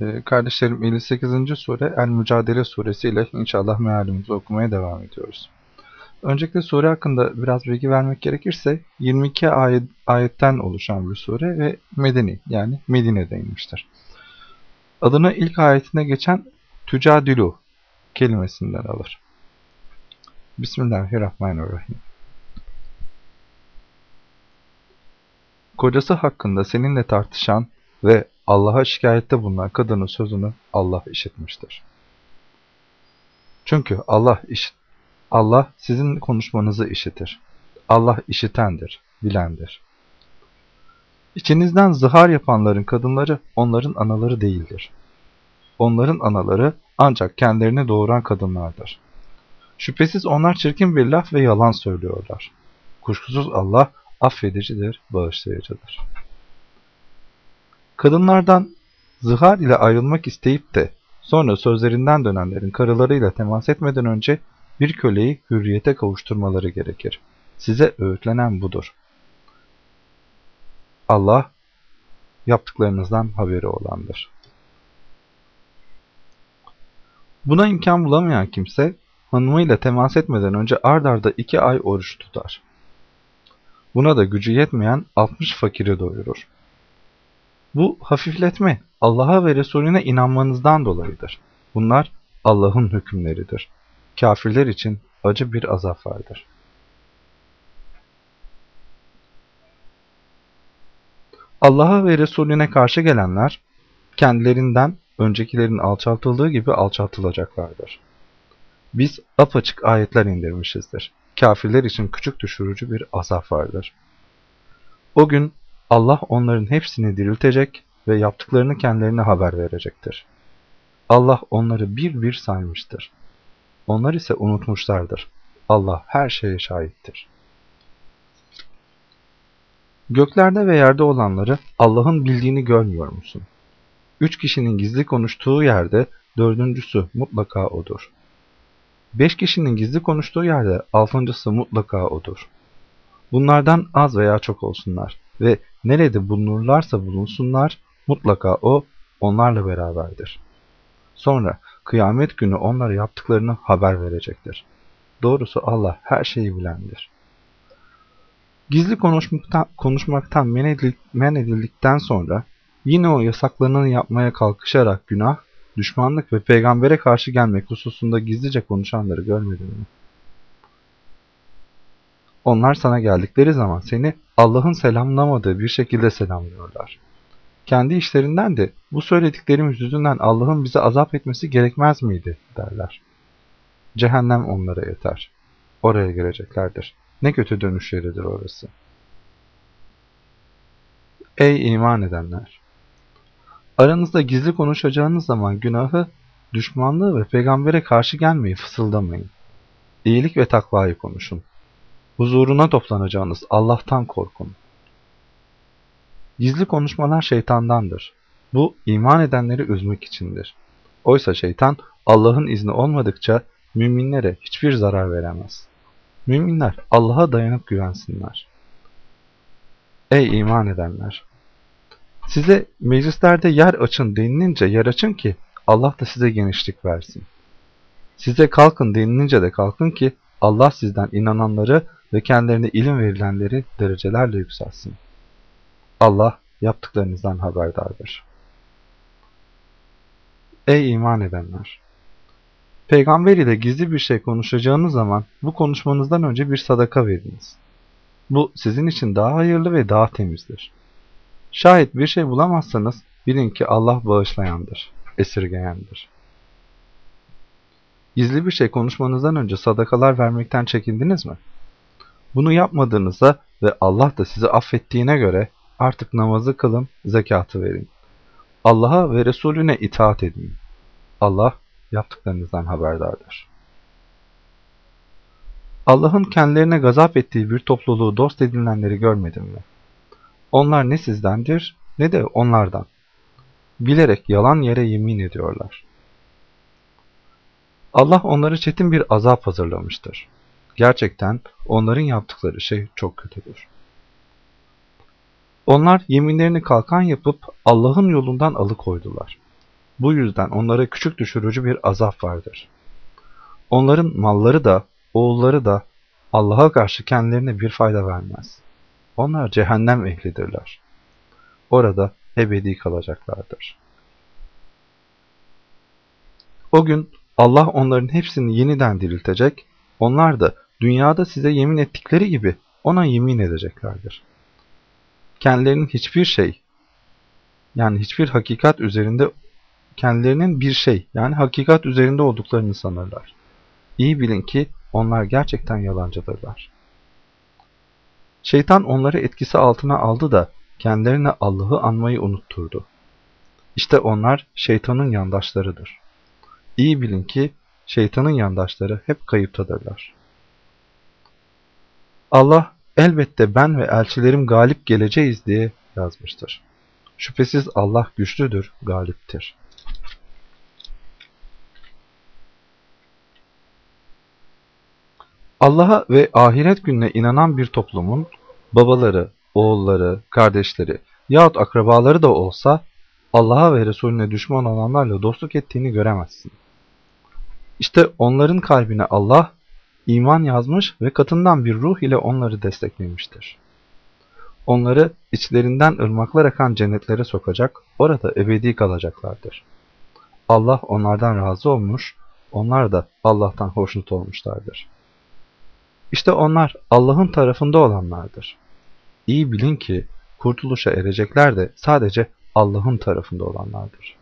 Ee, kardeşlerim 58. sure El Mücadele suresi ile inşallah mealimizi okumaya devam ediyoruz. Öncelikle sure hakkında biraz bilgi vermek gerekirse 22 ayet, ayetten oluşan bir sure ve Medeni yani Medine'de inmiştir. Adını ilk ayetine geçen Tücadilu kelimesinden alır. Bismillahirrahmanirrahim. Kocası hakkında seninle tartışan ve Allah'a şikayette bulunan kadının sözünü Allah işitmiştir. Çünkü Allah iş, Allah sizin konuşmanızı işitir. Allah işitendir, bilendir. İçinizden zihar yapanların kadınları onların anaları değildir. Onların anaları ancak kendilerini doğuran kadınlardır. Şüphesiz onlar çirkin bir laf ve yalan söylüyorlar. Kuşkusuz Allah affedicidir, bağışlayıcıdır. Kadınlardan zihar ile ayrılmak isteyip de sonra sözlerinden dönenlerin karılarıyla temas etmeden önce bir köleyi hürriyete kavuşturmaları gerekir. Size öğütlenen budur. Allah yaptıklarınızdan haberi olandır. Buna imkan bulamayan kimse hanımıyla temas etmeden önce ard arda iki ay oruç tutar. Buna da gücü yetmeyen 60 fakiri doyurur. Bu hafifletme Allah'a ve Resulüne inanmanızdan dolayıdır. Bunlar Allah'ın hükümleridir. Kafirler için acı bir azap vardır. Allah'a ve Resulüne karşı gelenler kendilerinden öncekilerin alçaltıldığı gibi alçaltılacaklardır. Biz apaçık ayetler indirmişizdir. Kafirler için küçük düşürücü bir azap vardır. O gün Allah onların hepsini diriltecek ve yaptıklarını kendilerine haber verecektir. Allah onları bir bir saymıştır. Onlar ise unutmuşlardır. Allah her şeye şahittir. Göklerde ve yerde olanları Allah'ın bildiğini görmüyor musun? Üç kişinin gizli konuştuğu yerde dördüncüsü mutlaka odur. Beş kişinin gizli konuştuğu yerde altıncısı mutlaka odur. Bunlardan az veya çok olsunlar ve nerede bulunurlarsa bulunsunlar mutlaka o onlarla beraberdir. Sonra kıyamet günü onlara yaptıklarını haber verecektir. Doğrusu Allah her şeyi bilendir. Gizli konuşmaktan, konuşmaktan men edildikten sonra yine o yasaklarını yapmaya kalkışarak günah, düşmanlık ve peygambere karşı gelmek hususunda gizlice konuşanları görmedin mi? Onlar sana geldikleri zaman seni Allah'ın selamlamadığı bir şekilde selamlıyorlar. Kendi işlerinden de bu söylediklerimiz yüzünden Allah'ın bize azap etmesi gerekmez miydi derler. Cehennem onlara yeter. Oraya gireceklerdir. Ne kötü dönüş yeridir orası. Ey iman edenler! Aranızda gizli konuşacağınız zaman günahı, düşmanlığı ve peygambere karşı gelmeyi fısıldamayın. İyilik ve takvayı konuşun. Huzuruna toplanacağınız Allah'tan korkun. Gizli konuşmalar şeytandandır. Bu iman edenleri üzmek içindir. Oysa şeytan Allah'ın izni olmadıkça müminlere hiçbir zarar veremez. Müminler Allah'a dayanıp güvensinler. Ey iman edenler! Size meclislerde yer açın denilince yer açın ki Allah da size genişlik versin. Size kalkın denilince de kalkın ki Allah sizden inananları ve kendilerine ilim verilenleri derecelerle yükselsin. Allah yaptıklarınızdan haberdardır. Ey iman edenler! Peygamber ile gizli bir şey konuşacağınız zaman bu konuşmanızdan önce bir sadaka veriniz. Bu sizin için daha hayırlı ve daha temizdir. Şayet bir şey bulamazsanız bilin ki Allah bağışlayandır, esirgeyendir. Gizli bir şey konuşmanızdan önce sadakalar vermekten çekindiniz mi? Bunu yapmadığınızda ve Allah da sizi affettiğine göre artık namazı kılın, zekatı verin. Allah'a ve Resulüne itaat edin. Allah yaptıklarınızdan haberdardır. Allah'ın kendilerine gazap ettiği bir topluluğu dost edinilenleri görmedin mi? Onlar ne sizdendir ne de onlardan. Bilerek yalan yere yemin ediyorlar. Allah onları çetin bir azap hazırlamıştır. Gerçekten onların yaptıkları şey çok kötüdür. Onlar yeminlerini kalkan yapıp Allah'ın yolundan alıkoydular. Bu yüzden onlara küçük düşürücü bir azap vardır. Onların malları da, oğulları da Allah'a karşı kendilerine bir fayda vermez. Onlar cehennem ehlidirler. Orada ebedi kalacaklardır. O gün Allah onların hepsini yeniden diriltecek, onlar da dünyada size yemin ettikleri gibi ona yemin edeceklerdir. Kendilerinin hiçbir şey, yani hiçbir hakikat üzerinde, kendilerinin bir şey, yani hakikat üzerinde olduklarını sanırlar. İyi bilin ki onlar gerçekten yalancıdırlar. Şeytan onları etkisi altına aldı da kendilerine Allah'ı anmayı unutturdu. İşte onlar şeytanın yandaşlarıdır. İyi bilin ki şeytanın yandaşları hep kayıptadırlar. Allah elbette ben ve elçilerim galip geleceğiz diye yazmıştır. Şüphesiz Allah güçlüdür, galiptir. Allah'a ve ahiret gününe inanan bir toplumun babaları, oğulları, kardeşleri yahut akrabaları da olsa Allah'a ve Resulüne düşman olanlarla dostluk ettiğini göremezsin. İşte onların kalbine Allah iman yazmış ve katından bir ruh ile onları desteklemiştir. Onları içlerinden ırmaklar akan cennetlere sokacak, orada ebedi kalacaklardır. Allah onlardan razı olmuş, onlar da Allah'tan hoşnut olmuşlardır. İşte onlar Allah'ın tarafında olanlardır. İyi bilin ki kurtuluşa erecekler de sadece Allah'ın tarafında olanlardır.